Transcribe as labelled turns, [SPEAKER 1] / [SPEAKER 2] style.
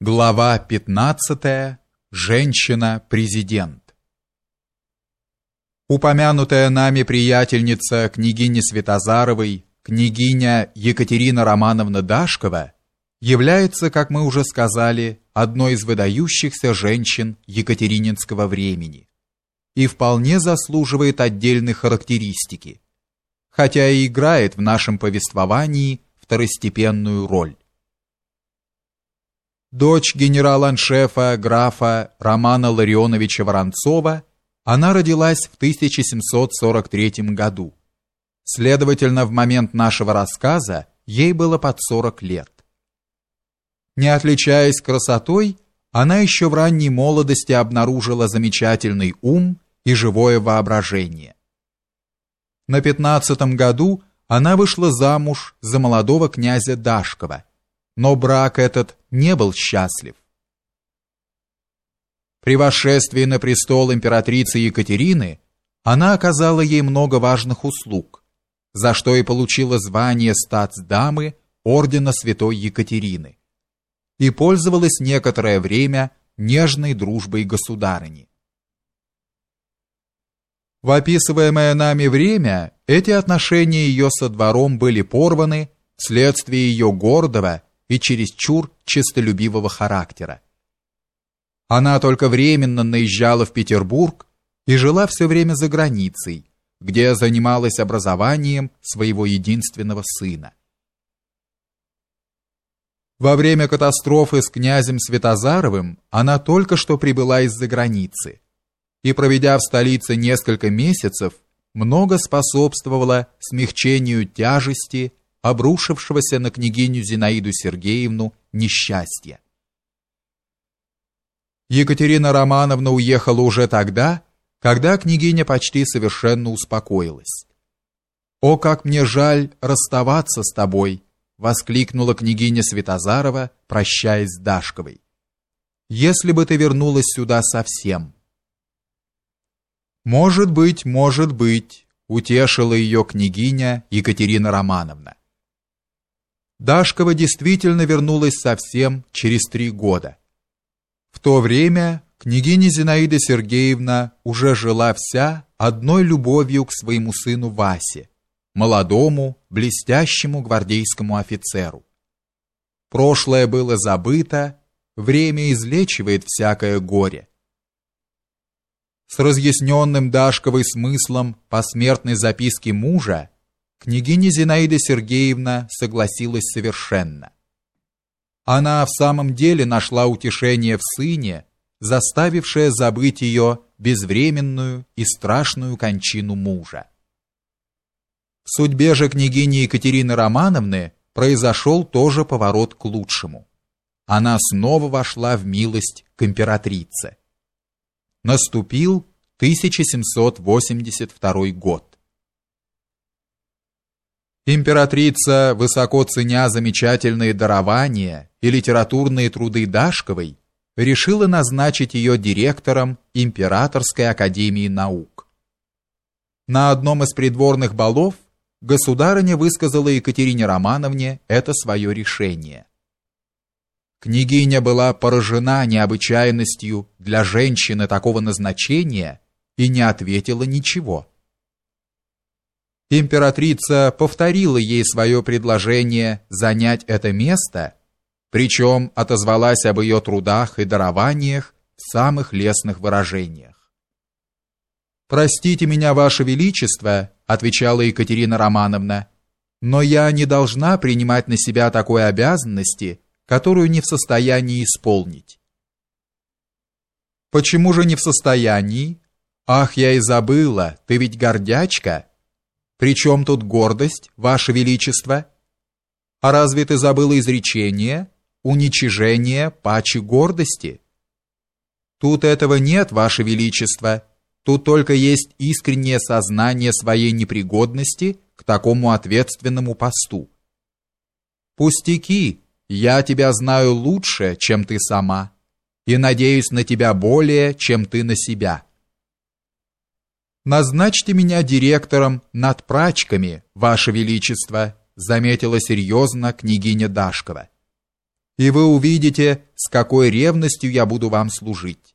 [SPEAKER 1] Глава 15. Женщина-президент. Упомянутая нами приятельница княгини Святозаровой, княгиня Екатерина Романовна Дашкова, является, как мы уже сказали, одной из выдающихся женщин екатерининского времени и вполне заслуживает отдельной характеристики, хотя и играет в нашем повествовании второстепенную роль дочь генерала-аншефа графа Романа Ларионовича Воронцова, она родилась в 1743 году. Следовательно, в момент нашего рассказа ей было под 40 лет. Не отличаясь красотой, она еще в ранней молодости обнаружила замечательный ум и живое воображение. На пятнадцатом году она вышла замуж за молодого князя Дашкова, но брак этот не был счастлив. При восшествии на престол императрицы Екатерины она оказала ей много важных услуг, за что и получила звание статс-дамы ордена Святой Екатерины и пользовалась некоторое время нежной дружбой государыни. В описываемое нами время эти отношения ее со двором были порваны вследствие ее гордого и чересчур честолюбивого характера. Она только временно наезжала в Петербург и жила все время за границей, где занималась образованием своего единственного сына. Во время катастрофы с князем Святозаровым она только что прибыла из-за границы и, проведя в столице несколько месяцев, много способствовала смягчению тяжести обрушившегося на княгиню Зинаиду Сергеевну несчастья. Екатерина Романовна уехала уже тогда, когда княгиня почти совершенно успокоилась. «О, как мне жаль расставаться с тобой!» — воскликнула княгиня Святозарова, прощаясь с Дашковой. «Если бы ты вернулась сюда совсем!» «Может быть, может быть», — утешила ее княгиня Екатерина Романовна. Дашкова действительно вернулась совсем через три года. В то время княгиня Зинаида Сергеевна уже жила вся одной любовью к своему сыну Васе, молодому, блестящему гвардейскому офицеру. Прошлое было забыто, время излечивает всякое горе. С разъясненным Дашковой смыслом посмертной записки мужа княгиня Зинаида Сергеевна согласилась совершенно. Она в самом деле нашла утешение в сыне, заставившее забыть ее безвременную и страшную кончину мужа. В судьбе же княгини Екатерины Романовны произошел тоже поворот к лучшему. Она снова вошла в милость к императрице. Наступил 1782 год. Императрица, высоко ценя замечательные дарования и литературные труды Дашковой, решила назначить ее директором Императорской академии наук. На одном из придворных балов государыня высказала Екатерине Романовне это свое решение. Княгиня была поражена необычайностью для женщины такого назначения и не ответила ничего. Императрица повторила ей свое предложение занять это место, причем отозвалась об ее трудах и дарованиях в самых лестных выражениях. «Простите меня, Ваше Величество», — отвечала Екатерина Романовна, «но я не должна принимать на себя такой обязанности, которую не в состоянии исполнить». «Почему же не в состоянии? Ах, я и забыла, ты ведь гордячка!» Причем тут гордость, ваше величество? А разве ты забыла изречение уничижение паче гордости? Тут этого нет, ваше величество. Тут только есть искреннее сознание своей непригодности к такому ответственному посту. Пустяки, я тебя знаю лучше, чем ты сама, и надеюсь на тебя более, чем ты на себя. Назначьте меня директором над прачками, ваше величество, заметила серьезно княгиня Дашкова. и вы увидите, с какой ревностью я буду вам служить.